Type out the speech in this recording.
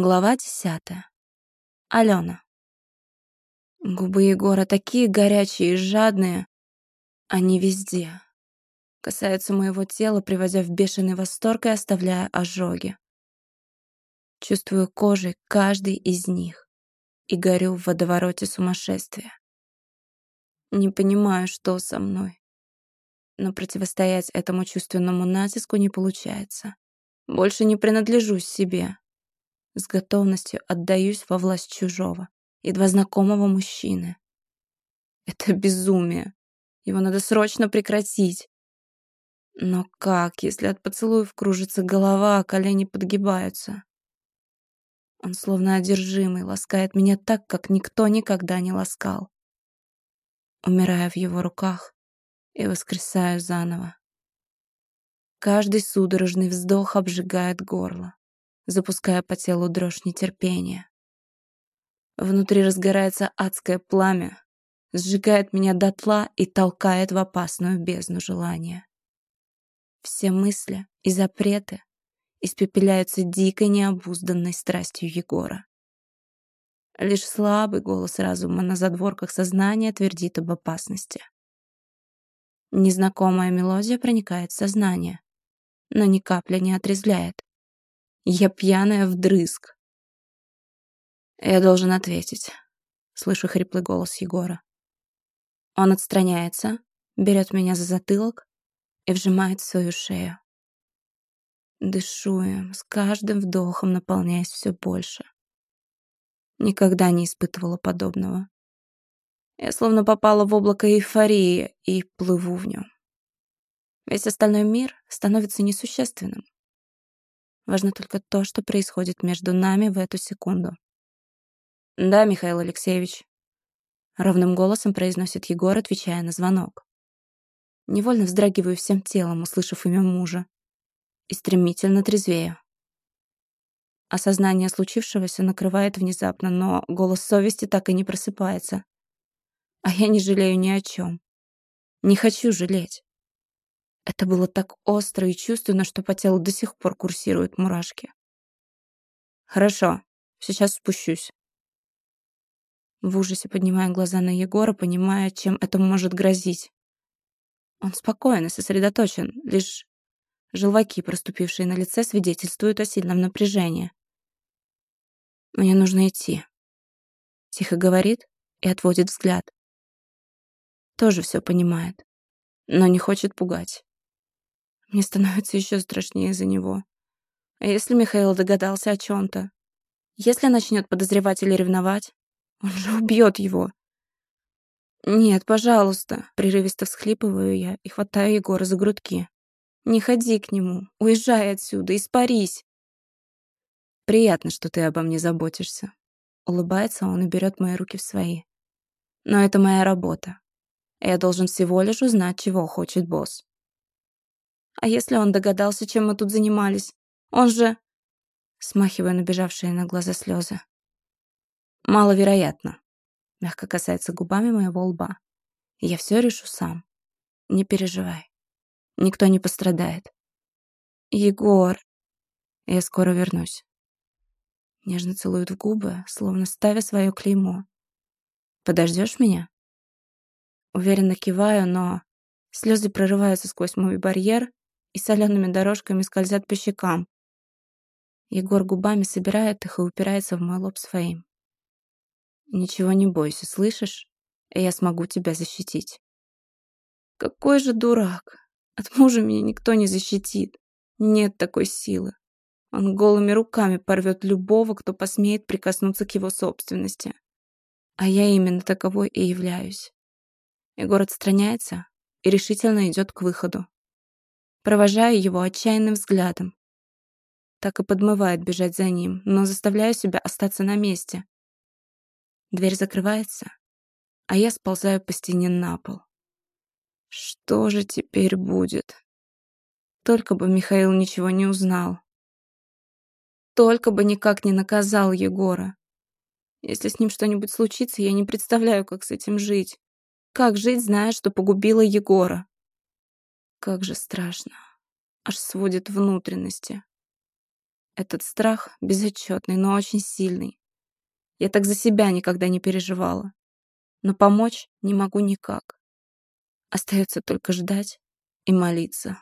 Глава десятая. Алена. Губы Егора такие горячие и жадные. Они везде. Касаются моего тела, приводя в бешеный восторг и оставляя ожоги. Чувствую кожей каждый из них и горю в водовороте сумасшествия. Не понимаю, что со мной. Но противостоять этому чувственному натиску не получается. Больше не принадлежу себе. С готовностью отдаюсь во власть чужого, едва знакомого мужчины. Это безумие. Его надо срочно прекратить. Но как, если от поцелуев кружится голова, а колени подгибаются? Он словно одержимый, ласкает меня так, как никто никогда не ласкал. Умираю в его руках и воскресаю заново. Каждый судорожный вздох обжигает горло запуская по телу дрожь нетерпения. Внутри разгорается адское пламя, сжигает меня дотла и толкает в опасную бездну желания. Все мысли и запреты испепеляются дикой необузданной страстью Егора. Лишь слабый голос разума на задворках сознания твердит об опасности. Незнакомая мелодия проникает в сознание, но ни капля не отрезвляет. Я пьяная вдрызг. Я должен ответить. Слышу хриплый голос Егора. Он отстраняется, берет меня за затылок и вжимает в свою шею. Дышу им, с каждым вдохом наполняясь все больше. Никогда не испытывала подобного. Я словно попала в облако эйфории и плыву в нем. Весь остальной мир становится несущественным. Важно только то, что происходит между нами в эту секунду. «Да, Михаил Алексеевич», — ровным голосом произносит Егор, отвечая на звонок. Невольно вздрагиваю всем телом, услышав имя мужа, и стремительно трезвею. Осознание случившегося накрывает внезапно, но голос совести так и не просыпается. А я не жалею ни о чем. Не хочу жалеть. Это было так остро и чувственно, что по телу до сих пор курсируют мурашки. «Хорошо, сейчас спущусь». В ужасе поднимая глаза на Егора, понимая, чем это может грозить. Он спокоен и сосредоточен, лишь желваки, проступившие на лице, свидетельствуют о сильном напряжении. «Мне нужно идти», — тихо говорит и отводит взгляд. Тоже все понимает, но не хочет пугать. Мне становится еще страшнее за него. А если Михаил догадался о чем-то? Если начнет подозревать или ревновать? Он же убьет его. «Нет, пожалуйста», — прерывисто всхлипываю я и хватаю Егора за грудки. «Не ходи к нему. Уезжай отсюда, испарись». «Приятно, что ты обо мне заботишься». Улыбается он и берет мои руки в свои. «Но это моя работа. Я должен всего лишь узнать, чего хочет босс». А если он догадался, чем мы тут занимались? Он же...» Смахивая набежавшие на глаза слезы. «Маловероятно», — мягко касается губами моего лба. «Я все решу сам. Не переживай. Никто не пострадает». «Егор...» «Я скоро вернусь». Нежно целует в губы, словно ставя свое клеймо. «Подождешь меня?» Уверенно киваю, но слезы прорываются сквозь мой барьер, и солеными дорожками скользят по щекам. Егор губами собирает их и упирается в мой лоб своим. «Ничего не бойся, слышишь? Я смогу тебя защитить». «Какой же дурак! От мужа меня никто не защитит. Нет такой силы. Он голыми руками порвет любого, кто посмеет прикоснуться к его собственности. А я именно таковой и являюсь». Егор отстраняется и решительно идет к выходу провожаю его отчаянным взглядом. Так и подмывает бежать за ним, но заставляю себя остаться на месте. Дверь закрывается, а я сползаю по стене на пол. Что же теперь будет? Только бы Михаил ничего не узнал. Только бы никак не наказал Егора. Если с ним что-нибудь случится, я не представляю, как с этим жить. Как жить, зная, что погубила Егора? Как же страшно. Аж сводит внутренности. Этот страх безотчетный, но очень сильный. Я так за себя никогда не переживала. Но помочь не могу никак. Остается только ждать и молиться.